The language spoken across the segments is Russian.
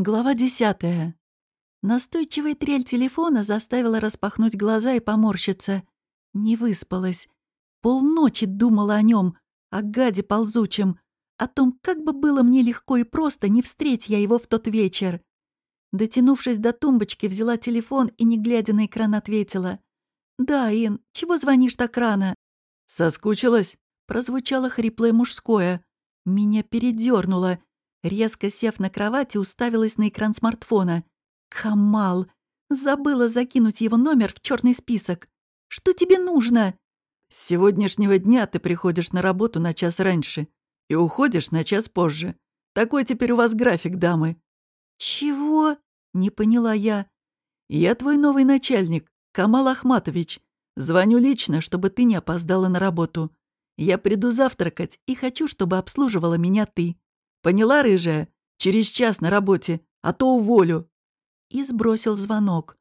Глава десятая. Настойчивая трель телефона заставила распахнуть глаза и поморщиться. Не выспалась. Полночи думала о нем, о гаде ползучем, о том, как бы было мне легко и просто не встреть я его в тот вечер. Дотянувшись до тумбочки, взяла телефон и, не глядя на экран, ответила. «Да, Ин, чего звонишь так рано?» «Соскучилась?» Прозвучало хриплое мужское. Меня передернуло. Резко сев на кровати, уставилась на экран смартфона. «Камал! Забыла закинуть его номер в черный список. Что тебе нужно?» «С сегодняшнего дня ты приходишь на работу на час раньше и уходишь на час позже. Такой теперь у вас график, дамы». «Чего?» — не поняла я. «Я твой новый начальник, Камал Ахматович. Звоню лично, чтобы ты не опоздала на работу. Я приду завтракать и хочу, чтобы обслуживала меня ты. Поняла, рыжая? Через час на работе, а то уволю». И сбросил звонок.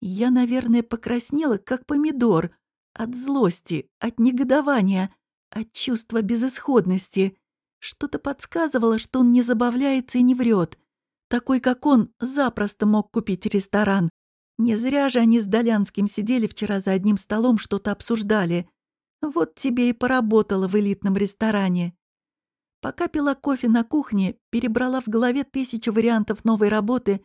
Я, наверное, покраснела, как помидор. От злости, от негодования, от чувства безысходности. Что-то подсказывало, что он не забавляется и не врет. Такой, как он, запросто мог купить ресторан. Не зря же они с Долянским сидели вчера за одним столом, что-то обсуждали. Вот тебе и поработала в элитном ресторане. Пока пила кофе на кухне, перебрала в голове тысячу вариантов новой работы,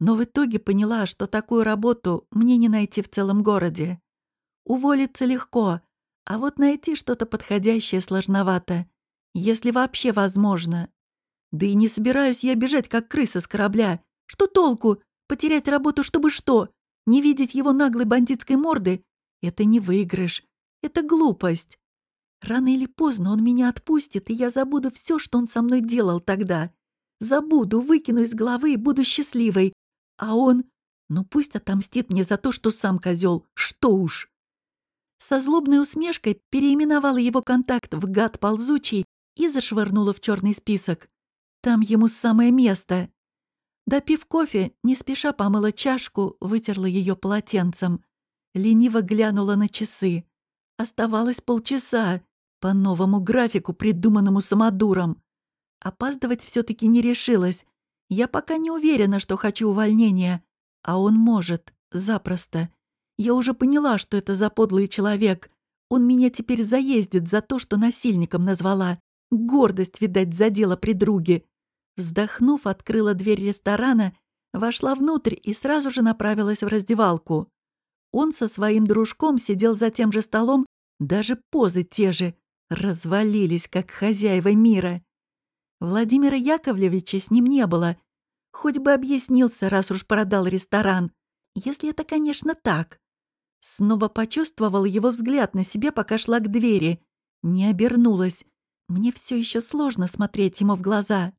но в итоге поняла, что такую работу мне не найти в целом городе. Уволиться легко, а вот найти что-то подходящее сложновато, если вообще возможно. Да и не собираюсь я бежать, как крыса с корабля. Что толку? Потерять работу, чтобы что? Не видеть его наглой бандитской морды? Это не выигрыш. Это глупость. Рано или поздно он меня отпустит, и я забуду все, что он со мной делал тогда. Забуду, выкину из головы и буду счастливой. А он... Ну пусть отомстит мне за то, что сам козел. Что уж. Со злобной усмешкой переименовала его контакт в гад ползучий и зашвырнула в черный список. Там ему самое место. Допив кофе, не спеша помыла чашку, вытерла ее полотенцем. Лениво глянула на часы. Оставалось полчаса. По новому графику, придуманному самодуром. Опаздывать все-таки не решилась. Я пока не уверена, что хочу увольнения. А он может. Запросто. Я уже поняла, что это за подлый человек. Он меня теперь заездит за то, что насильником назвала. Гордость, видать, задела при друге. Вздохнув, открыла дверь ресторана, вошла внутрь и сразу же направилась в раздевалку. Он со своим дружком сидел за тем же столом, даже позы те же, Развалились, как хозяева мира. Владимира Яковлевича с ним не было. Хоть бы объяснился, раз уж продал ресторан. Если это, конечно, так. Снова почувствовал его взгляд на себе, пока шла к двери. Не обернулась. Мне все еще сложно смотреть ему в глаза.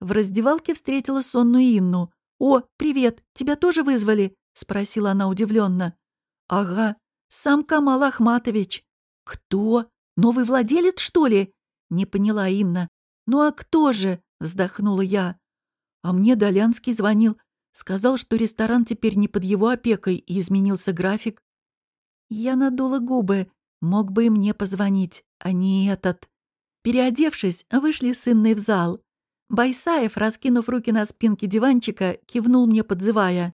В раздевалке встретила сонную Инну. «О, привет! Тебя тоже вызвали?» — спросила она удивленно. «Ага, сам Камал Ахматович». «Кто?» Новый владелец, что ли?» — не поняла Инна. «Ну а кто же?» — вздохнула я. А мне Долянский звонил. Сказал, что ресторан теперь не под его опекой, и изменился график. Я надула губы. Мог бы и мне позвонить, а не этот. Переодевшись, вышли с Инной в зал. Байсаев, раскинув руки на спинке диванчика, кивнул мне, подзывая.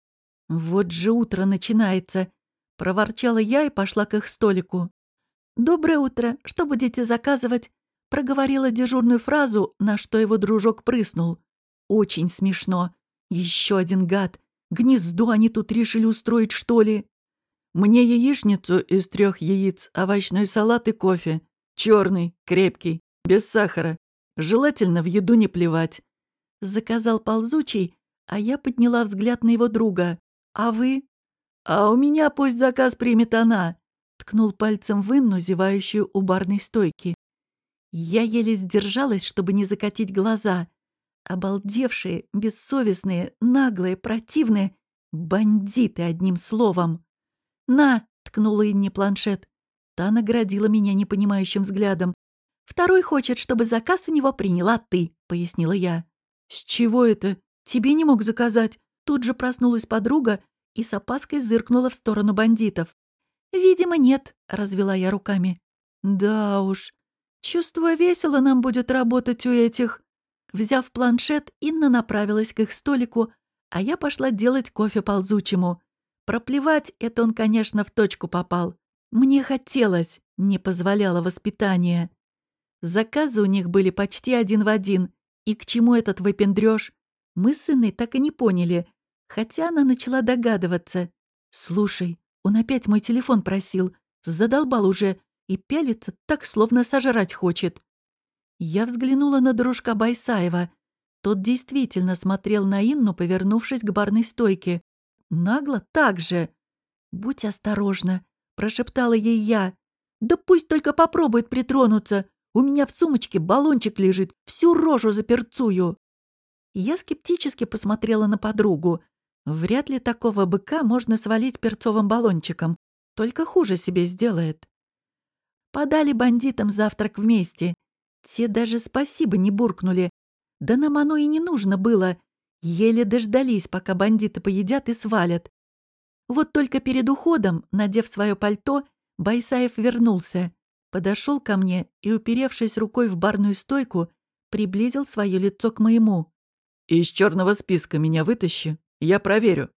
«Вот же утро начинается!» Проворчала я и пошла к их столику. «Доброе утро. Что будете заказывать?» Проговорила дежурную фразу, на что его дружок прыснул. «Очень смешно. Еще один гад. Гнездо они тут решили устроить, что ли?» «Мне яичницу из трех яиц, овощной салат и кофе. Черный, крепкий, без сахара. Желательно в еду не плевать». Заказал ползучий, а я подняла взгляд на его друга. «А вы?» «А у меня пусть заказ примет она ткнул пальцем в Инну, зевающую у барной стойки. Я еле сдержалась, чтобы не закатить глаза. Обалдевшие, бессовестные, наглые, противные. Бандиты, одним словом. «На!» — ткнула Инне планшет. Та наградила меня непонимающим взглядом. «Второй хочет, чтобы заказ у него приняла ты», — пояснила я. «С чего это? Тебе не мог заказать?» Тут же проснулась подруга и с опаской зыркнула в сторону бандитов. «Видимо, нет», — развела я руками. «Да уж, чувство весело нам будет работать у этих...» Взяв планшет, Инна направилась к их столику, а я пошла делать кофе ползучему. Проплевать это он, конечно, в точку попал. Мне хотелось, не позволяло воспитание. Заказы у них были почти один в один. И к чему этот выпендрёж? Мы с Инной так и не поняли. Хотя она начала догадываться. «Слушай, он опять мой телефон просил. Задолбал уже. И пялится так, словно сожрать хочет». Я взглянула на дружка Байсаева. Тот действительно смотрел на Инну, повернувшись к барной стойке. Нагло так же. «Будь осторожна», — прошептала ей я. «Да пусть только попробует притронуться. У меня в сумочке баллончик лежит, всю рожу заперцую». Я скептически посмотрела на подругу. Вряд ли такого быка можно свалить перцовым баллончиком. Только хуже себе сделает. Подали бандитам завтрак вместе. Те даже спасибо не буркнули. Да нам оно и не нужно было. Еле дождались, пока бандиты поедят и свалят. Вот только перед уходом, надев свое пальто, Байсаев вернулся. Подошел ко мне и, уперевшись рукой в барную стойку, приблизил свое лицо к моему. «Из черного списка меня вытащи, я проверю».